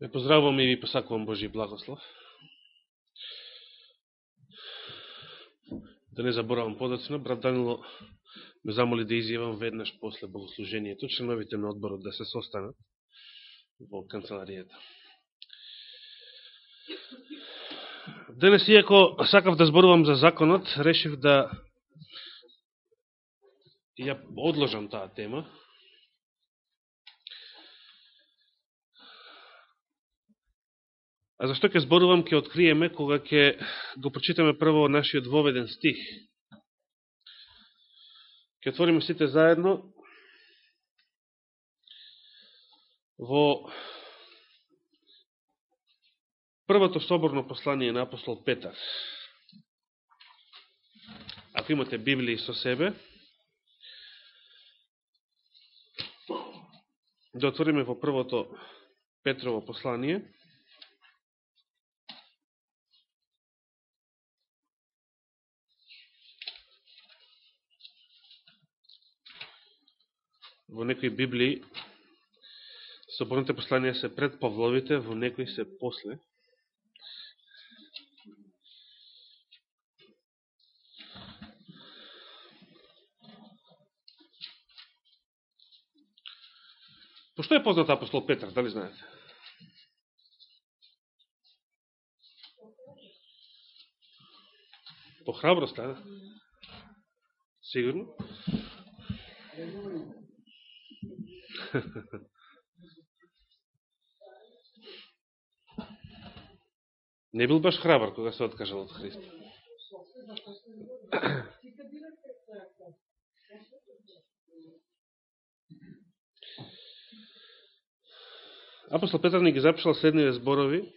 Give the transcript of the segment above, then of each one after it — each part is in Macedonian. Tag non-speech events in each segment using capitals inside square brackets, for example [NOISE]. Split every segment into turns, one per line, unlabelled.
Ве поздравувам и ви посакувам Божи благослов. Да не заборавам подоцна, брат Данило ме замоли да изјавам веднаш после богослужението, членовите на одборот да се состанат во канцеларијата. Денес, иако сакав да зборувам за законот, решив да ја одложам таа тема, А зашто ќе зборувам, ќе откриеме кога ќе го прочитаме прво нашиот воведен стих. Ќе отвориме сите заедно во првото соборно послание на апостол Петар. Ако имате Библии со себе, да отвориме во првото Петрово послание. Во некои Библии соборните посланија се пред Павловите, во некои се после. Пошто е познат апостол Петар, дали знаете? По храброст, да? Сигурно? Не бил баш храбар кога се откажал од Христа. Апостол Петар ни ги запишал следниве зборови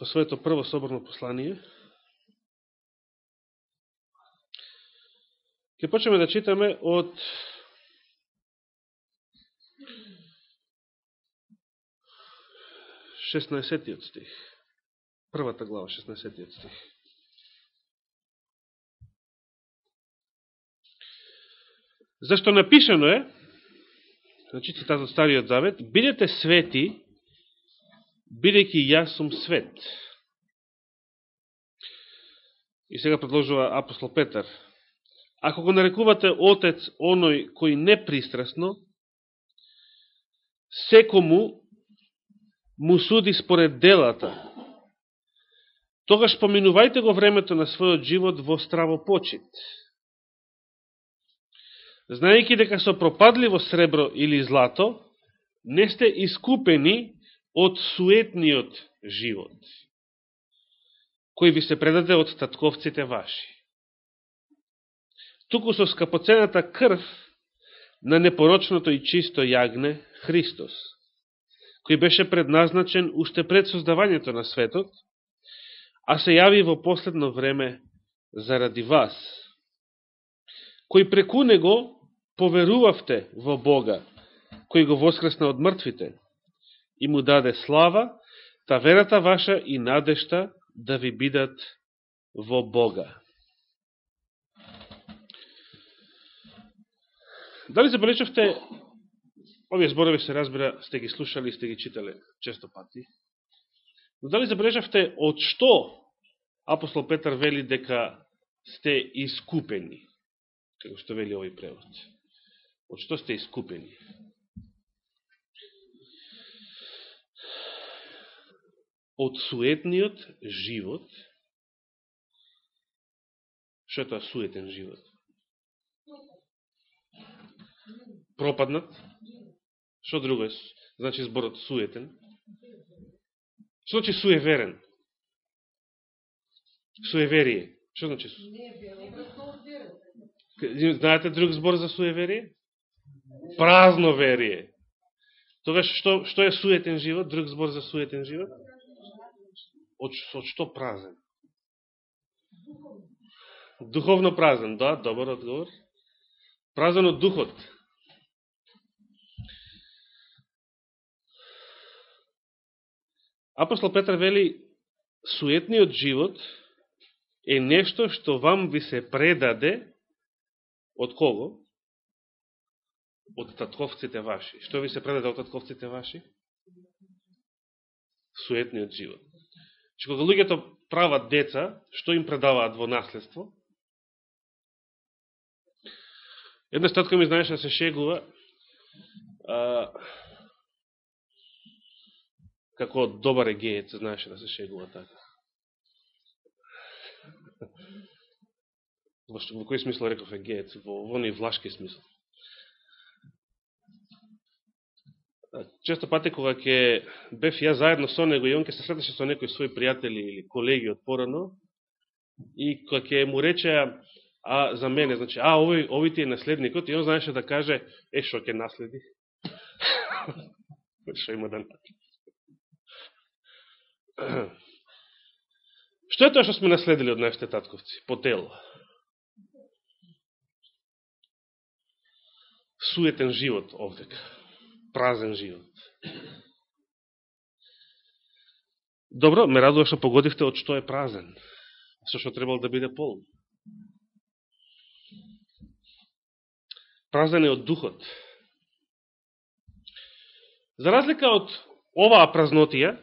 во своето прво соборно послание – Ќе почнеме да читаме од шестнаесетиот стих. Првата глава, шестнаесетиот стих. Зашто напишено е, значи цитат од Стариот Завет, бидете свети, бидејќи јас сум свет. И сега продолжува апостол Петар, Ако го нарекувате отец оној кој непристрасно, секому му суди според делата, тогаш поминувајте го времето на својот живот во страво почит. Знаејќи дека со пропадливо сребро или злато, не сте искупени од суетниот живот, кој ви се предаде од татковците ваши туку со скапоцената крв на непорочното и чисто јагне Христос, кој беше предназначен уште пред создавањето на светот, а се јави во последно време заради вас, кој преку него поверувавте во Бога, кој го воскресна од мртвите, и му даде слава, та верата ваша и надешта да ви бидат во Бога. Дали забележавте, овие зборови се разбира, сте ги слушали, сте ги читале често пати, но дали забележавте од што апостол Петар вели дека сте искупени, како што вели овој превод? Од што сте искупени? Од суетниот живот, што е тоа суетен живот? Пропаднат. Што друго е? Значи зборот суетен. Што значи суеверен? Суеверие. Што значи? Знаете друг збор за суеверие? Празно верие. Тогаш што, што е суетен живот? Друг збор за суетен живот? Од, од што празен? Духовно празен, да, добар одговор. Празен од духот. Апостол Петр вели, суетниот живот е нешто што вам ви се предаде од кого? од татковците ваши. Што ви се предаде од татковците ваши? Суетниот живот. Че кога луѓето прават деца, што им предаваат во наследство? Една статка ми знаеше да се шегува а, како добар егеец, знаеше да се шегува така. Во, што во кој смисла реков егеец? Во, во не влашки смисла. Често пати кога ќе бев ја заедно со него и он ќе се среташе со некои своји пријатели или колеги од порано и кога ќе му рече а за мене, значи, а овој, овој ти е наследникот и он знаеше да каже, е, шо ќе наследи? [LAUGHS] шо има да наследи? [CLEARS THROAT] Што е тоа што сме наследили од нашите татковци? По тело. Суетен живот овдека. Празен живот. Добро, ме радува што погодивте од што е празен. Со што требал да биде полн. Празен е од духот. За разлика од оваа празнотија,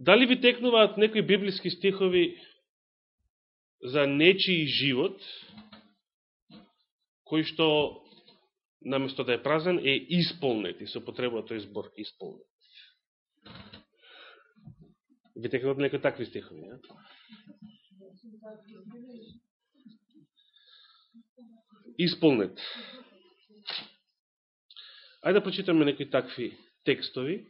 Дали ви текнуваат некои библиски стихови за нечиј живот, кој што, наместо да е празен, е исполнет и се потребува тој збор исполнет. Ви текнуваат некои такви стихови, а? Исполнет. Ајде да прочитаме некои такви текстови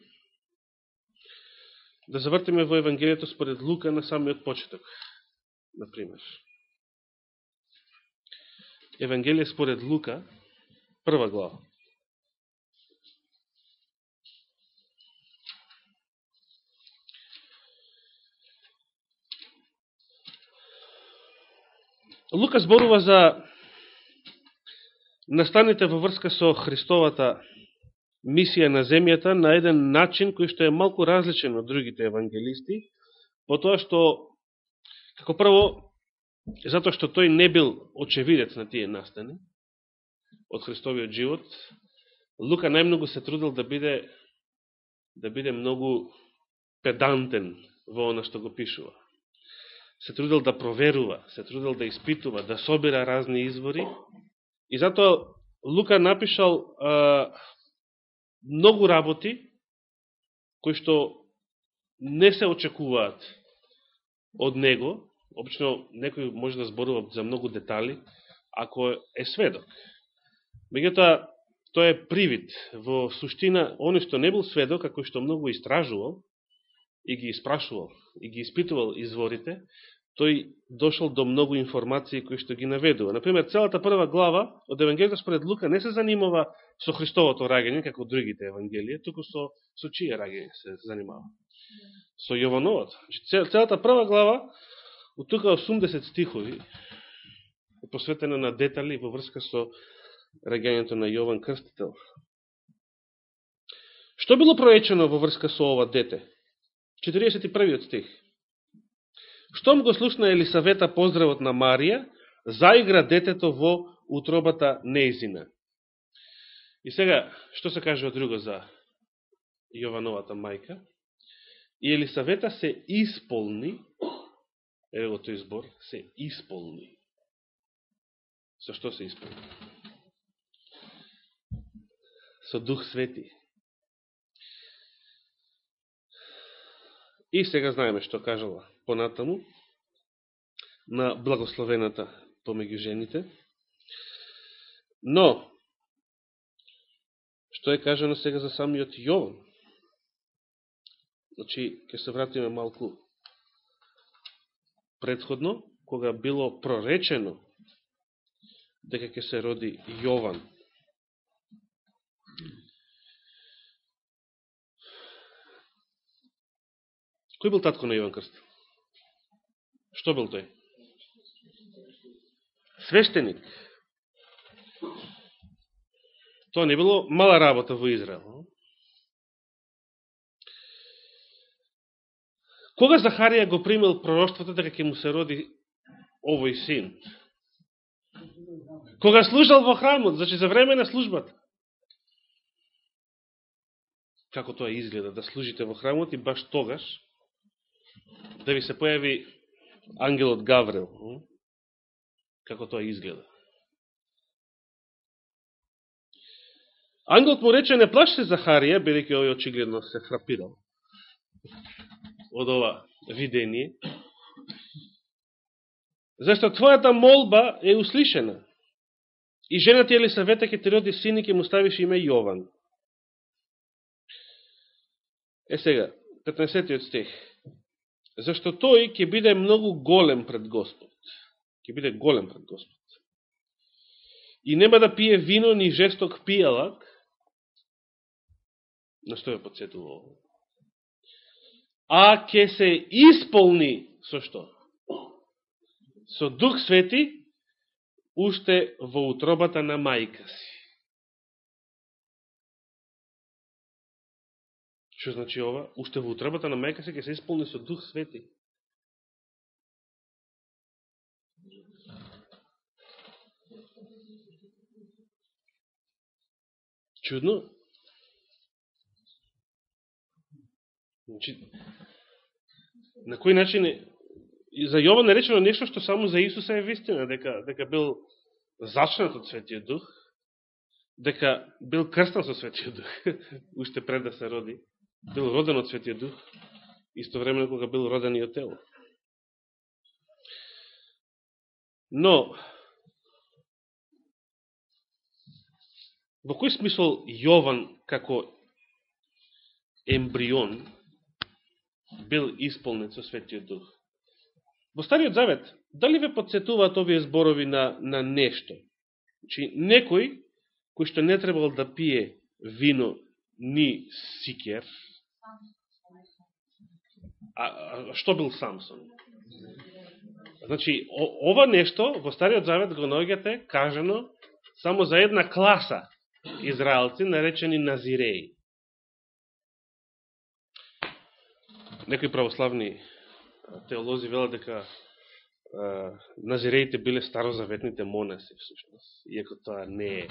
да завртиме во Евангелието според Лука на самиот почеток, например. Евангелие според Лука, прва глава. Лука зборува за настаните во врска со Христовата мисија на земјата на еден начин кој што е малку различен од другите евангелисти, по тоа што, како прво, затоа што тој не бил очевидец на тие настани од Христовиот живот, Лука најмногу се трудил да биде да биде многу педантен во она што го пишува. Се трудил да проверува, се трудил да испитува, да собира разни извори. И затоа Лука напишал а, многу работи кои што не се очекуваат од него, обично некој може да зборува за многу детали, ако е сведок. Меѓутоа, тоа е привид. Во суштина, оној што не бил сведок, ако што многу истражувал и ги испрашувал и ги испитувал изворите, тој дошол до многу информации кои што ги наведува. Например, целата прва глава од Евангелието според Лука не се занимава со Христовото раѓање, како другите Евангелија, туку со, со чие раѓање се занимава? Со Јовановото. Значи, целата прва глава, од тука 80 стихови, е посветена на детали во врска со раѓањето на Јован Крстител. Што било проечено во врска со ова дете? 41 стих. Штом го слушна Елисавета поздравот на Марија, заигра детето во утробата неизина. И сега, што се кажува друго за Јовановата мајка? И Елисавета се исполни, ево тој збор, се исполни. Со што се исполни? Со Дух Свети. И сега знаеме што кажала понатаму на благословената помеѓу жените. Но, што е кажано сега за самиот Јован? Значи, ќе се вратиме малку предходно, кога било проречено дека ќе се роди Јован. Кој бил татко на Јован Крст, Што бил тој? Свештеник. Тоа не било мала работа во Израел. Кога Захарија го примил пророќството дека ќе му се роди овој син? Кога служал во храмот, значи за време на службата. Како тоа изгледа, да служите во храмот и баш тогаш да ви се појави ангелот Гаврил. Како тоа изгледа. Ангелот му рече, не плаш се Захарија, бидеќи овој очигледно се храпирал од ова видение, зашто твојата молба е услишена. И жената Елисавета ќе ти роди син и ќе му ставиш име Јован. Е сега, 15 стих. Зашто тој ќе биде многу голем пред Господ. Ќе биде голем пред Господ. И нема да пие вино ни жесток пијалак, На што ја подсетува ово? А ќе се исполни со што? Со Дух Свети, уште во утробата на мајка си. Што значи ова? Уште во утробата на мајка си ќе се исполни со Дух Свети. Чудно? Значи, на кој начин е, за Јован е речено нешто што само за Исуса е вистина, дека, дека бил зачнат од Светиот Дух, дека бил крстан со Светиот Дух, [LAUGHS] уште пред да се роди, бил роден од Светиот Дух, исто време кога бил роден и од тело. Но, во кој смисол Јован како ембрион бил исполнет со Светиот Дух. Во Стариот Завет, дали ве подсетуваат овие зборови на, на нешто? Значи, некој кој што не требал да пие вино ни сикер, а, а што бил Самсон? Значи, о, ова нешто во Стариот Завет го наоѓате кажано само за една класа израелци, наречени Назиреи. Некои православни теолози велат дека назиреите биле старозаветните монаси, всушност, иако тоа не е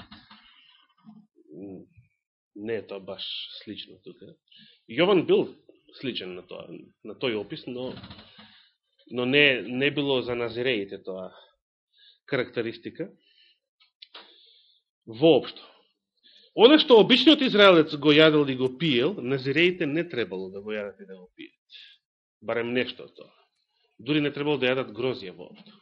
не е тоа баш слично тука. Јован бил сличен на тоа, на тој опис, но но не не било за назиреите тоа карактеристика. Воопшто. Оно што обичниот израелец го јадел и го пиел, назиреите не требало да го јадат и да го пијат, барем нешто од тоа. Дури не требало да јадат грозија воопшто.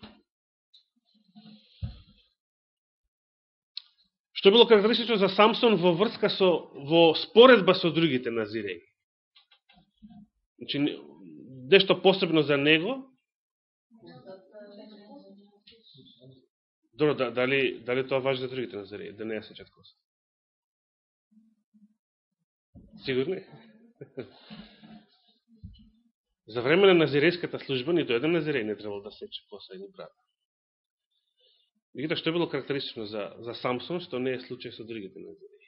Што било карактеристично за Самсон во врска со, во споредба со другите назиреи. Значи, нешто посебно за него. Добро, да, дали, дали тоа важи за другите назиреи? Да не ја сечат коса. Сигурни? [LAUGHS] За време на назирејската служба, нито еден назиреј не требало да сече коса и брада. Видите што е било карактеристично за, за Самсон, што не е случај со другите назиреи.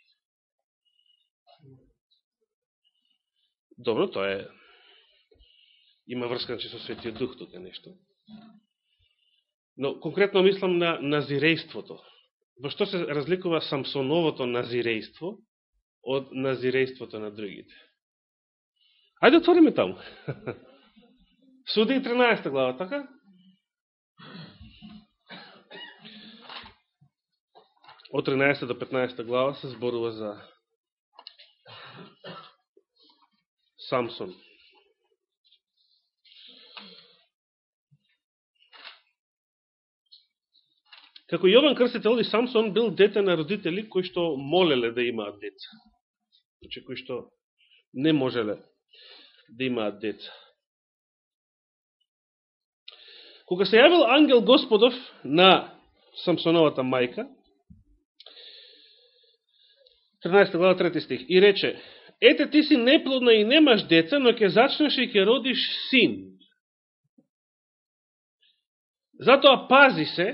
Добро, тоа е има врска значи, со Светиот Дух тука нешто. Но конкретно мислам на назирејството. Во што се разликува Самсоновото назирејство од назирејството на другите? Ајде отвориме таму. [LAUGHS] Суди 13 глава, така? Од 13 до 15 глава се зборува за Самсон. Како Јован Крстител и Самсон бил дете на родители кои што молеле да имаат деца. Значи кои што не можеле да имаат деца. Кога се јавил ангел Господов на Самсоновата мајка, 13 глава 3 стих, и рече, ете ти си неплодна и немаш деца, но ќе зачнеш и ќе родиш син. Затоа пази се,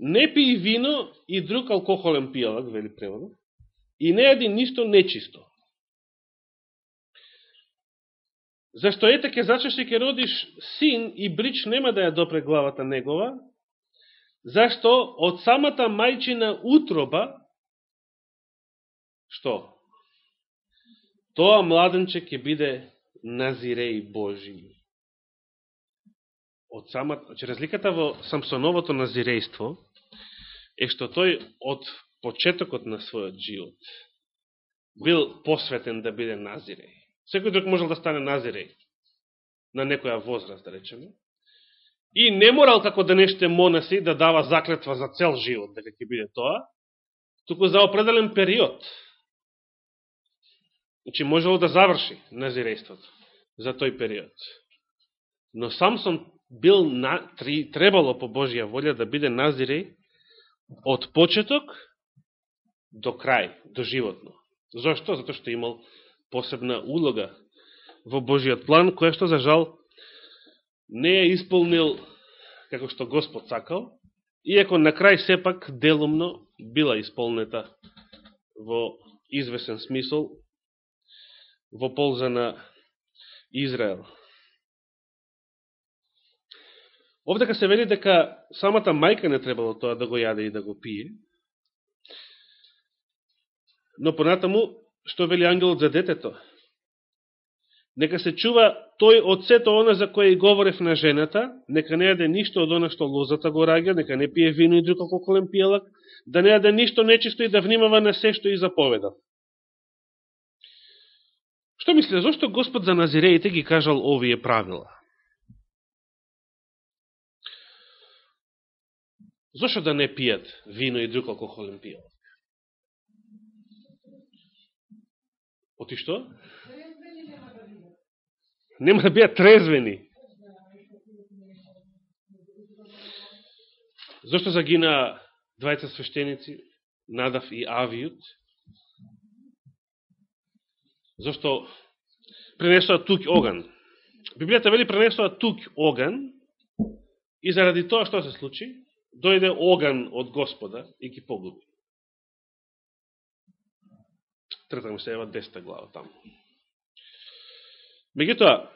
не пи вино и друг алкохолен пијалак, вели преводот, и не јади ништо нечисто. Зашто ете ке зачеш и ке родиш син и брич нема да ја допре главата негова, Зашто од самата мајчина утроба, што? Тоа младенче ќе биде назиреј Божи. Од самата, значи разликата во Самсоновото назирејство е што тој од почетокот на својот живот бил посветен да биде назиреј. Секој друг можел да стане назиреј на некоја возраст, да речеме. И не морал како денеште монаси да дава заклетва за цел живот, дека ќе биде тоа, туку за определен период. Значи, можело да заврши назирејството за тој период. Но Самсон бил на, требало по Божија волја да биде назиреј од почеток до крај, до животно. Зошто? Зато што имал посебна улога во Божиот план, која што за жал не е исполнил како што Господ сакал, иако на крај сепак делумно била исполнета во извесен смисол во полза на Израел. Овдека се вели дека самата мајка не требало тоа да го јаде и да го пие, но понатаму, што вели ангелот за детето? Нека се чува тој од сето она за кое и говорев на жената, нека не јаде ништо од она што лозата го раѓа, нека не пие вино и друг алкохолен пијалак, да не јаде ништо нечисто и да внимава на се што и заповеда. Што мислите, зашто Господ за назиреите ги кажал овие правила? Зошто да не пијат вино и друг алкохолен пијалак? Оти што? Нема да бидат трезвени. Зошто загина двајца свештеници, Надав и Авијот? Зошто пренесоа тук оган? Библијата вели пренесоа тук оган и заради тоа што се случи, дојде оган од Господа и ги погуби. Трета се ева деста глава таму. Меѓутоа,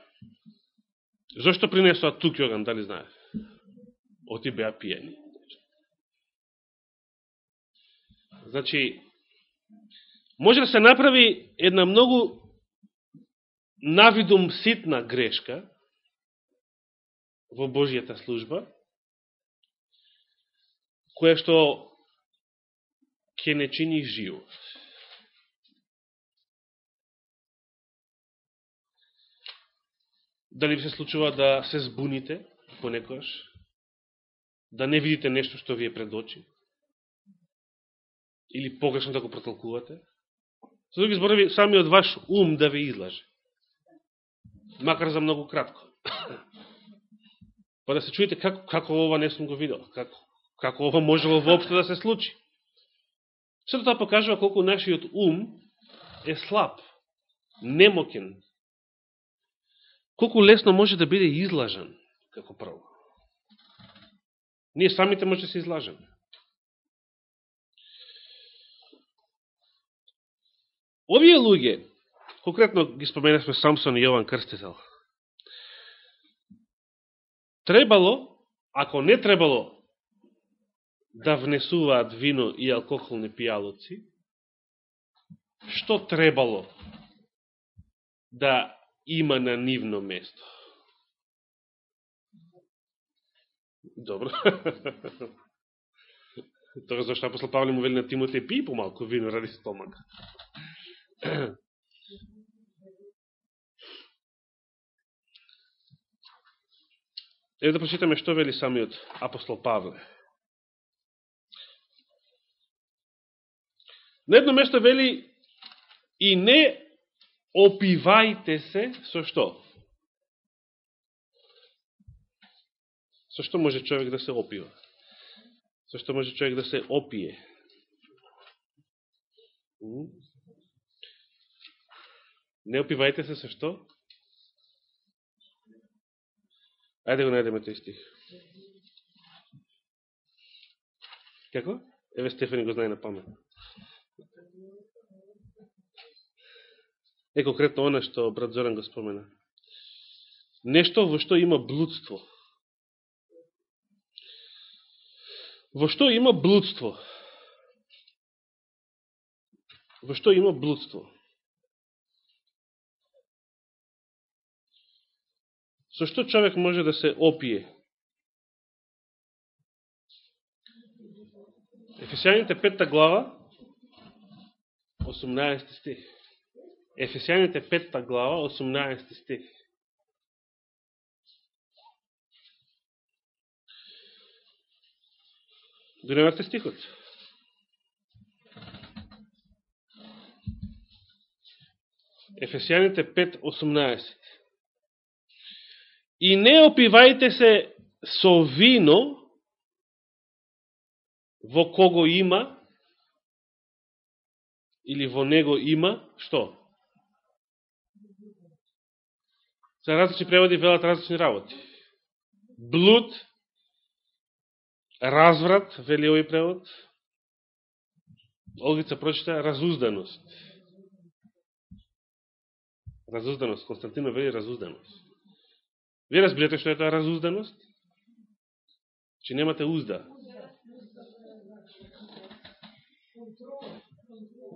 зашто принесоа туки оган, дали знае? Оти беа пиени. Значи, може да се направи една многу навидум ситна грешка во Божијата служба, која што ќе не чини живот. Дали ви се случува да се збуните понекојаш? Да не видите нешто што ви е пред очи? Или погрешно да го протолкувате? Со други зборови, самиот ваш ум да ви излаже. Макар за многу кратко. [COUGHS] па да се чуете како, како ова не сум го видел, како, како ова можело воопшто да се случи. Сето тоа покажува колку нашиот ум е слаб, немокен, колку лесно може да биде излажен како прво. Ние самите може да се излажеме. Овие луѓе, конкретно ги споменавме Самсон и Јован Крстител, требало, ако не требало да внесуваат вино и алкохолни пијалоци, што требало да има на нивно место. Добро. [LAUGHS] Тоа зашто апостол Павле му вели на Тимоте пи помалку вино ради стомака. [CLEARS THROAT] Еве да прочитаме што вели самиот апостол Павле. На едно место вели и не опивајте се со што? Со што може човек да се опива? Со што може човек да се опие? Не опивајте се со што? Ајде го најдеме тој стих. Како? Еве Стефани го знае на памет. Е конкретно оно што брат Зоран го спомена. Нешто во што има блудство. Во што има блудство? Во што има блудство? Со што човек може да се опие? Ефесијаните петта глава, 18 стих. Ефесијаните 5 глава, 18 стих. Донемате стихот. Ефесијаните 5.18 И не опивајте се со вино во кого има или во него има, што? За различни преводи велат различни работи. Блуд, разврат, вели овој превод. Олгица прочита разузданост. Разузданост. Константино вели разузданост. Вие разбирате што е тоа разузданост? Че немате узда.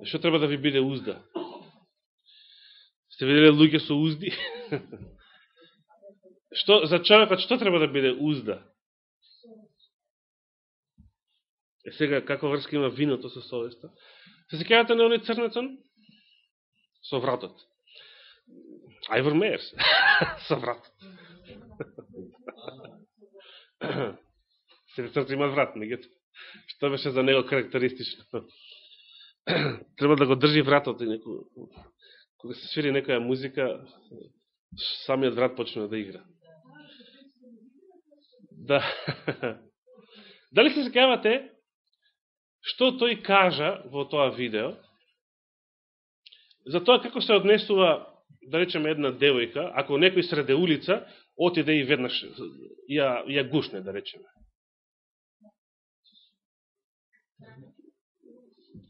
Што треба да ви биде узда? Се виделе луѓе со узди? [LAUGHS] што, за човекот што треба да биде узда? Е сега, како врска има виното со совеста? Се секавате на оној црнецон? Со вратот. Айвор Мејерс. [LAUGHS] со вратот. [CLEARS THROAT] Црнецонци има врат, мегето. Што беше за него карактеристично? [CLEARS THROAT] Треба да го држи вратот и неко... Кога се свири некоја музика, самиот врат почне да игра. Да. [LAUGHS] Дали се секавате што тој кажа во тоа видео, за тоа како се однесува, да речеме, една девојка, ако некој среде улица, отиде и веднаш ја, ја гушне, да речеме.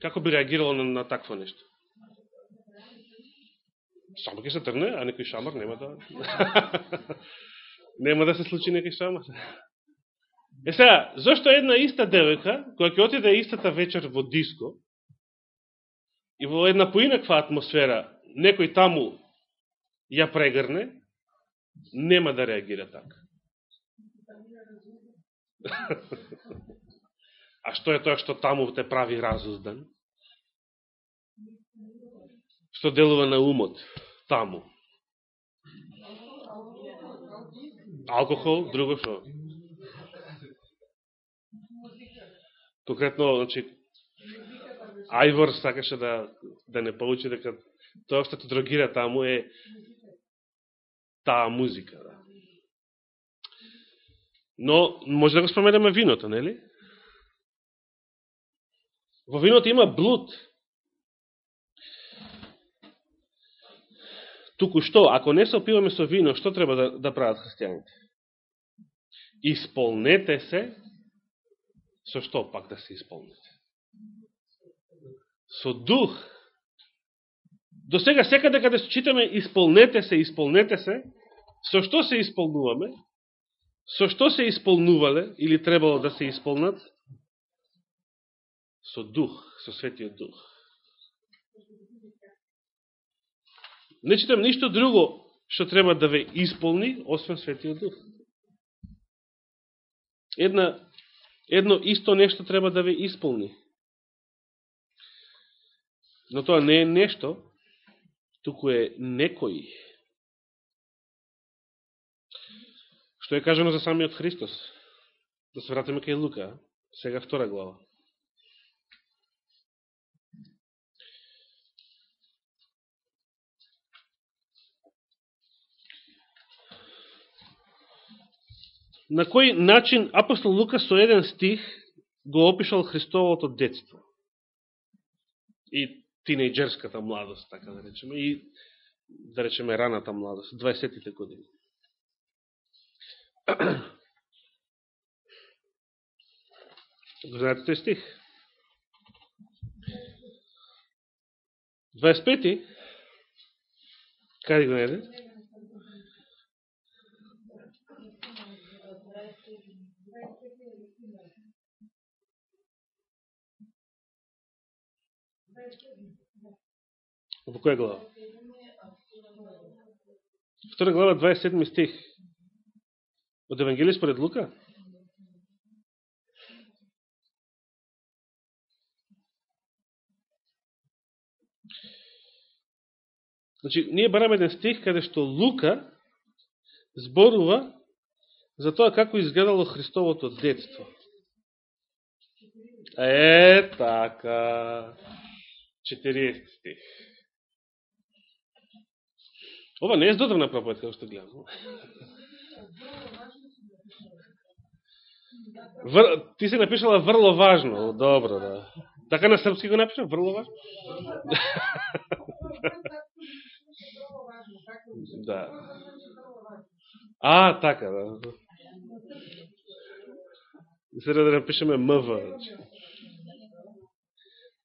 Како би реагирало на, на такво нешто? Само ќе се трне, а некој шамар нема да... [LAUGHS] нема да се случи некој шамар. Е сега, зашто една иста девека, која ќе отиде истата вечер во диско, и во една поинаква атмосфера, некој таму ја прегрне, нема да реагира така. [LAUGHS] а што е тоа што таму те прави разуздан? Што делува на умот таму? Алкохол, друго што? Конкретно, значи, Ајвор сакаше да, да не получи дека тоа што те дрогира таму е таа музика. Да. Но може да го споменеме виното, нели? Во виното има блуд. Туку што, ако не се опиваме со вино, што треба да, да прават христијаните? Исполнете се Со што пак да се исполнете? Со дух. До сега секаде каде читаме исполнете се, исполнете се, со што се исполнуваме? Со што се исполнувале или требало да се исполнат? Со дух, со светиот дух. Не читам ништо друго што треба да ве исполни, освен светиот дух. Една едно исто нешто треба да ве исполни. Но тоа не е нешто, туку е некој. Што е кажено за самиот Христос? Да се вратиме кај Лука, сега втора глава. На кој начин апостол Лука со еден стих го опишал Христовото детство и тинејджерската младост, така да речеме, и да речеме раната младост, 20-тите години. Го знаете тој стих? 25-ти, каде го најдете? Во која глава? Втора глава, 27 стих. Од Евангелие според Лука? Значи, ние бараме еден стих каде што Лука зборува за тоа како изгледало Христовото детство. Е, така. 40 стих. Ова не е здодовна проповед, како што гледам. Вр... Ти си напишала врло важно. Добро, да. Така на српски го напишам, Врло важно? [LAUGHS] да. А, така, да. Сега да напишеме МВ.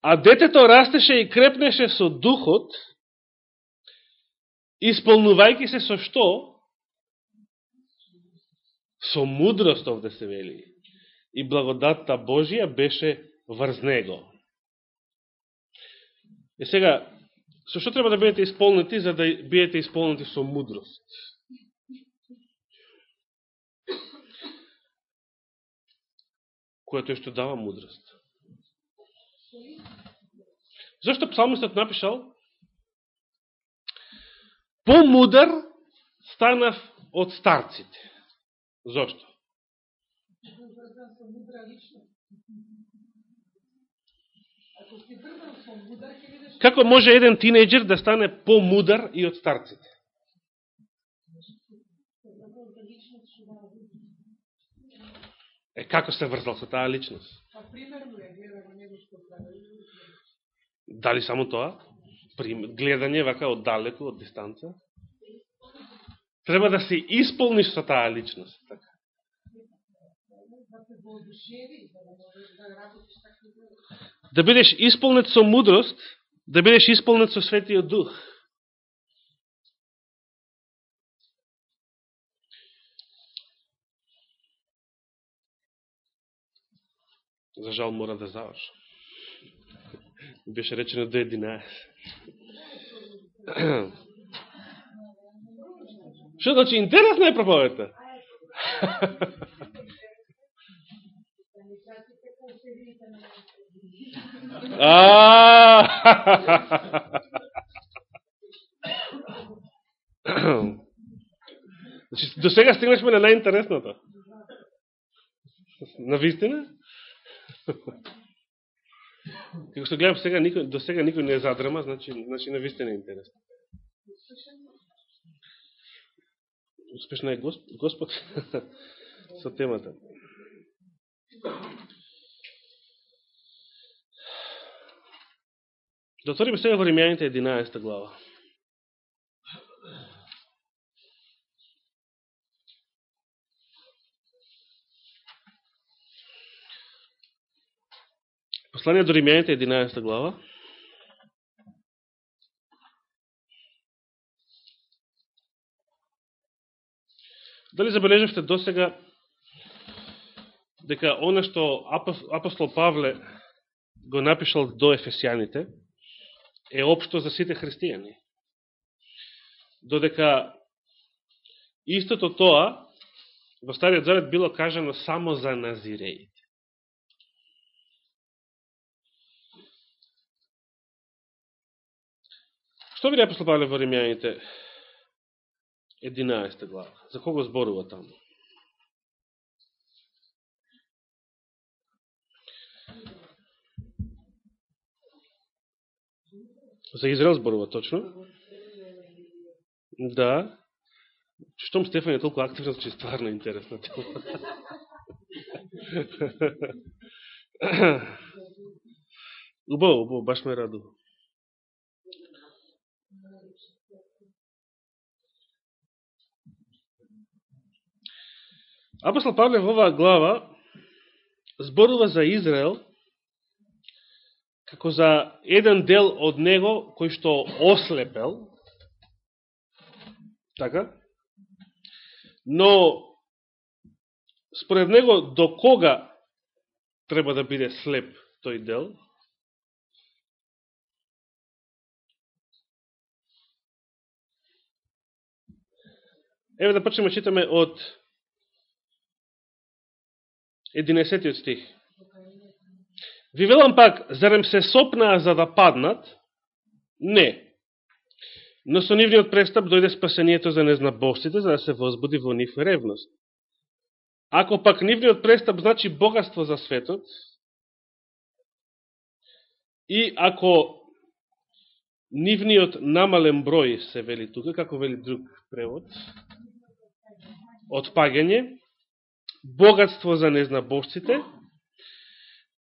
А детето растеше и крепнеше со духот, исполнувајќи се со што? Со мудрост овде се вели. И благодатта Божија беше врз него. И сега, со што треба да бидете исполнети за да бидете исполнети со мудрост? Којато е што дава мудрост. Зошто псалмистот напишал Помудар станав од старците. Зошто? Како може еден тинејџер да стане помудар и од старците? Е, како се врзал со таа личност? Дали само тоа? Гледање вака од далеку, од дистанца? Треба да се исполниш со таа личност. Така. Да бидеш исполнет со мудрост, да бидеш исполнет со светиот дух. За жал мора да завршам. Беше речено до 11. [CLEARS THROAT] Што значи интересна е проповедта? [LAUGHS] [CLEARS THROAT] Значи, до сега стигнавме на најинтересното. На вистина? Како што гледам сега, никој, до сега никој не е задрама, значи, значи на вистина е интересно. Успешна е Господ, Господ [LAUGHS] со темата. Да отвориме сега во Римјаните 11 глава. Послание до Римјаните 11 глава. Дали забележавте до сега дека оно што апостол Павле го напишал до Ефесијаните е општо за сите христијани. Додека истото тоа во Стариот Завет било кажано само за назиреите. Што ви апостол Павле во Римјаните 11 глава? За кого зборува таму? За Израел зборува точно. Да. Штом Стефан е толку активна, значи стварно интересна тема. [LAUGHS] убаво, убаво, баш ме радува. Апостол Павле во оваа глава зборува за Израел како за еден дел од него кој што ослепел, така, но според него до кога треба да биде слеп тој дел, Еве да почнеме читаме од 11 стих. Ви велам пак, зарем се сопнаа за да паднат? Не. Но со нивниот престап дојде спасението за незнабожците, за да се возбуди во нив ревност. Ако пак нивниот престап значи богатство за светот, и ако нивниот намален број се вели тука, како вели друг превод, отпагање, богатство за незнабожците,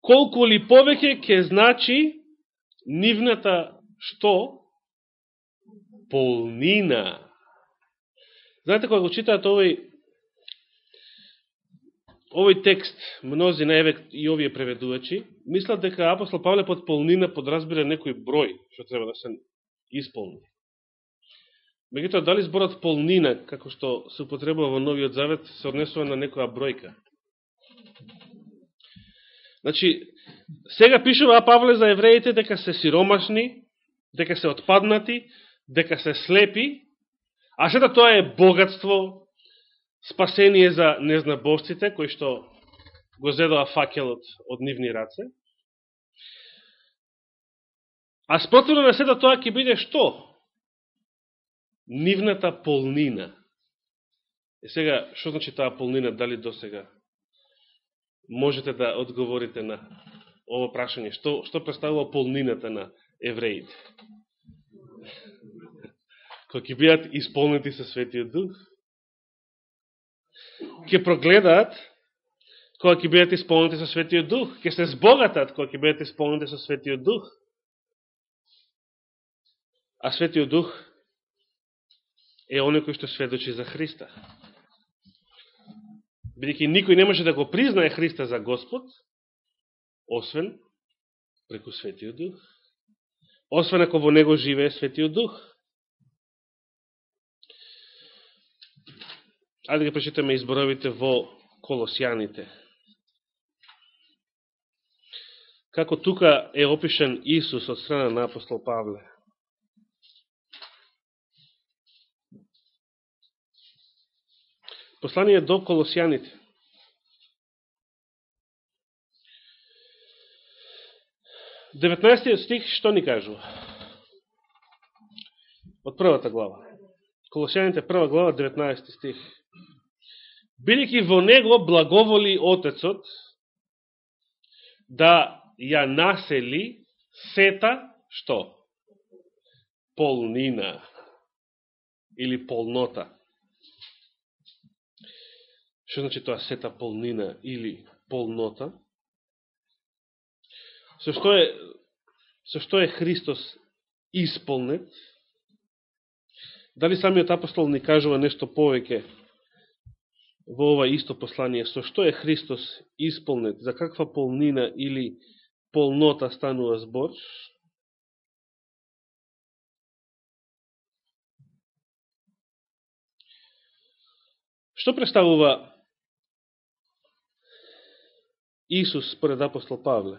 колку ли повеќе ќе значи нивната што? Полнина. Знаете, кога го читаат овој овој текст, мнози наевек и овие преведувачи, мислат дека апостол Павле под полнина подразбира некој број, што треба да се исполни. Мегутоа, дали зборот полнина, како што се употребува во Новиот Завет, се однесува на некоја бројка? Значи, сега пишува Павле за евреите дека се сиромашни, дека се отпаднати, дека се слепи, а сета тоа е богатство, спасение за незнабожците, кои што го зедоа факелот од нивни раце. А спротивно на сета тоа ќе биде што? Нивната полнина. Е сега, што значи таа полнина, дали до сега можете да одговорите на ово прашање? Што, што представува полнината на евреите? Кој ќе бидат исполнети со Светиот Дух? Ке прогледаат кога ќе бидат исполнети со Светиот Дух? Ке се збогатат кога ќе бидат исполнети со Светиот Дух? А Светиот Дух е оне кој што сведочи за Христа. Бидеќи никој не може да го признае Христа за Господ, освен преку Светиот Дух. Освен ако во Него живее Светиот Дух. Ајде да прочитаме изборовите во Колосијаните. Како тука е опишен Исус од страна на апостол Павле. Послание до Колосијаните. Деветнаестиот стих што ни кажува? Од првата глава. Колосијаните прва глава, 19 стих. Бидеќи во него благоволи Отецот да ја насели сета, што? Полнина или полнота Што значи тоа сета полнина или полнота? Со што е, со што е Христос исполнет? Дали самиот апостол ни кажува нешто повеќе во ова исто послание? Со што е Христос исполнет? За каква полнина или полнота станува збор? Што представува Исус според апостол Павле.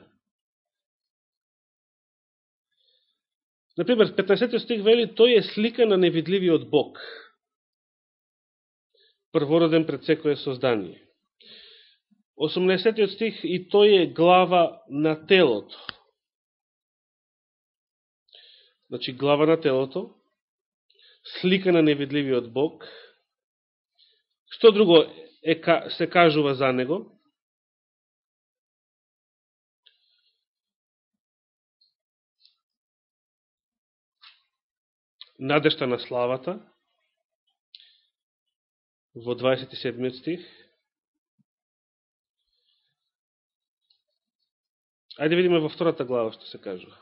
Например, 15 стих вели, тој е слика на невидливиот Бог, првороден пред секое создание. 18 стих, и тој е глава на телото. Значи, глава на телото, слика на невидливиот Бог. Што друго е, се кажува за него? Надешта на славата, во 27 стих. Ајде видиме во втората глава што се кажува.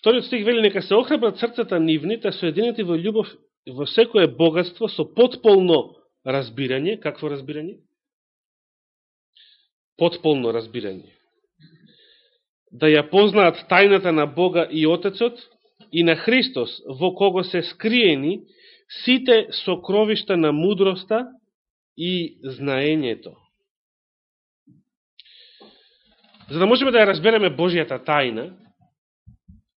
Вториот стих вели, нека се охрабрат срцата нивните соединети во љубов во секое богатство со потполно разбирање. Какво разбирање? Потполно разбирање да ја познаат тајната на Бога и Отецот и на Христос, во кого се скриени сите сокровишта на мудроста и знаењето. За да можеме да ја разбереме Божијата тајна,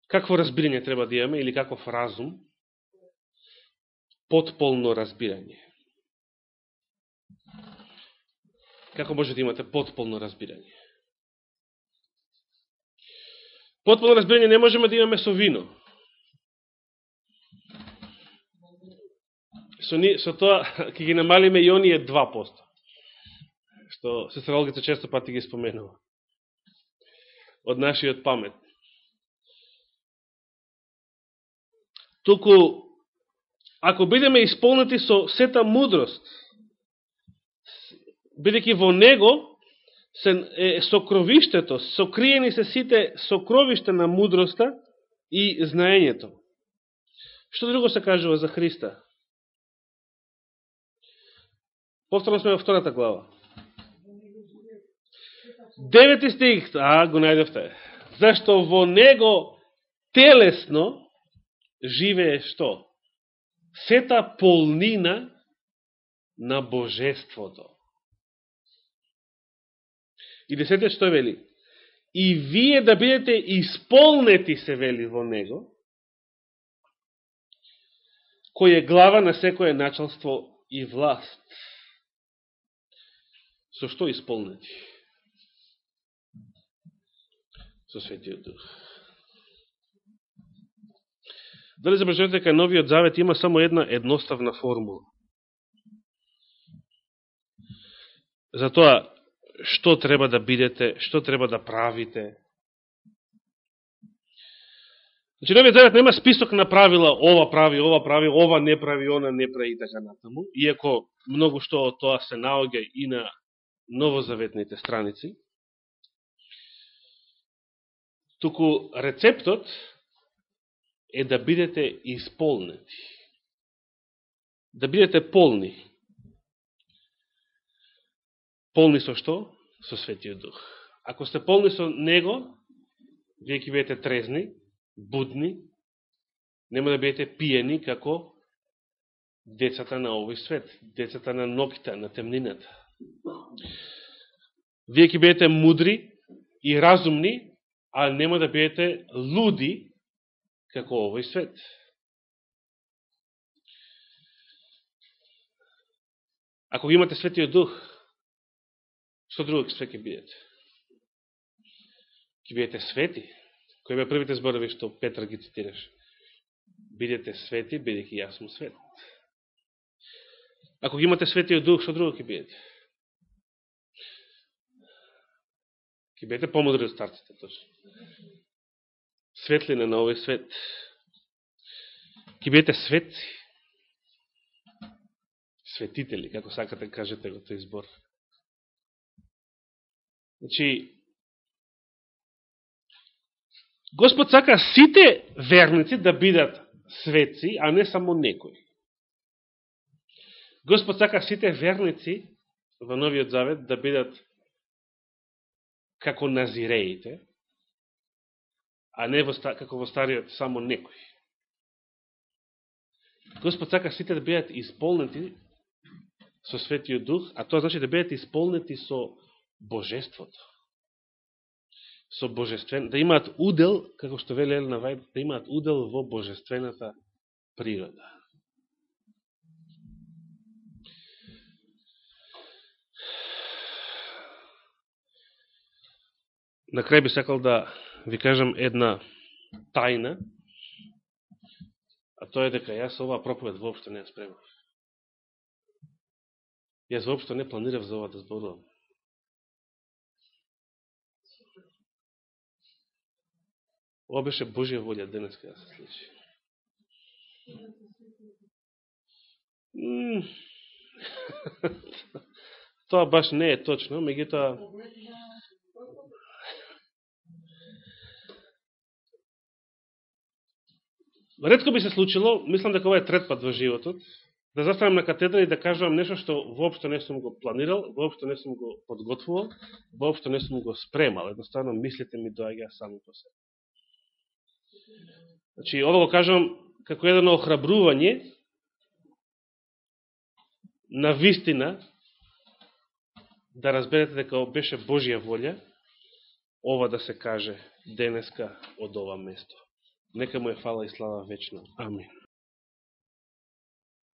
какво разбирање треба да имаме или каков разум, Подполно разбирање. Како може да имате подполно разбирање? Потполно разбирање не можеме да имаме со вино. Со, ни, со тоа [LAUGHS] ќе ги намалиме и оние 2%, што се често пати ги споменува. Од нашиот памет. Туку, ако бидеме исполнети со сета мудрост, бидеќи во него се е сокровиштето, сокриени се сите сокровишта на мудроста и знаењето. Што друго се кажува за Христа? Повторно сме во втората глава. Девети стих, а, го најдевте. Зашто во него телесно живее што? Сета полнина на Божеството. И десете што вели? И вие да бидете исполнети се вели во него, кој е глава на секое началство и власт. Со што исполнети? Со Светиот Дух. Дали забележете дека Новиот Завет има само една едноставна формула? Затоа, што треба да бидете, што треба да правите. Значи, Новиот Завет нема список на правила, ова прави, ова прави, ова не прави, она не прави и така натаму, иако многу што од тоа се наоѓа и на новозаветните страници. Туку рецептот е да бидете исполнети. Да бидете полни. Полни со што? Со Светиот Дух. Ако сте полни со Него, вие ќе бидете трезни, будни, нема да бидете пиени како децата на овој свет, децата на ноките, на темнината. Вие ќе бидете мудри и разумни, а нема да бидете луди како овој свет. Ако имате Светиот Дух, што друго све ќе бидете? Ќе бидете свети. Кој бе првите зборови што Петар ги цитираш? Бидете свети, бидејќи јас сум свет. Ако ги имате Светиот Дух, што друго ќе бидете? Ќе бидете помодри од старците, точно светлина на овој свет. Ки бидете светци. Светители, како сакате кажете го тој збор. Значи, Господ сака сите верници да бидат светци, а не само некои. Господ сака сите верници во Новиот Завет да бидат како назиреите, а не во, како во стариот само некои. Господ сака сите да бидат исполнети со Светиот Дух, а тоа значи да бидат исполнети со Божеството. Со Божествен, да имаат удел, како што вели Елена Вајд, да имаат удел во Божествената природа. На крај би сакал да ви кажам една тајна, а тоа е дека јас оваа проповед воопшто не ја спремав. Јас воопшто не планирав за ова да зборувам. Ова беше Божија волја денес кога да се случи. [LAUGHS] Тоа баш не е точно, меѓутоа Редко би се случило, мислам дека ова е трет пат во животот, да застанам на катедра и да кажувам нешто што воопшто не сум го планирал, воопшто не сум го подготвувал, воопшто не сум го спремал. Едноставно, мислите ми доаѓа само по себе. Значи, ова го кажам како едно охрабрување на вистина да разберете дека беше Божија волја ова да се каже денеска од ова место. Нека му е фала и слава вечно. Амин.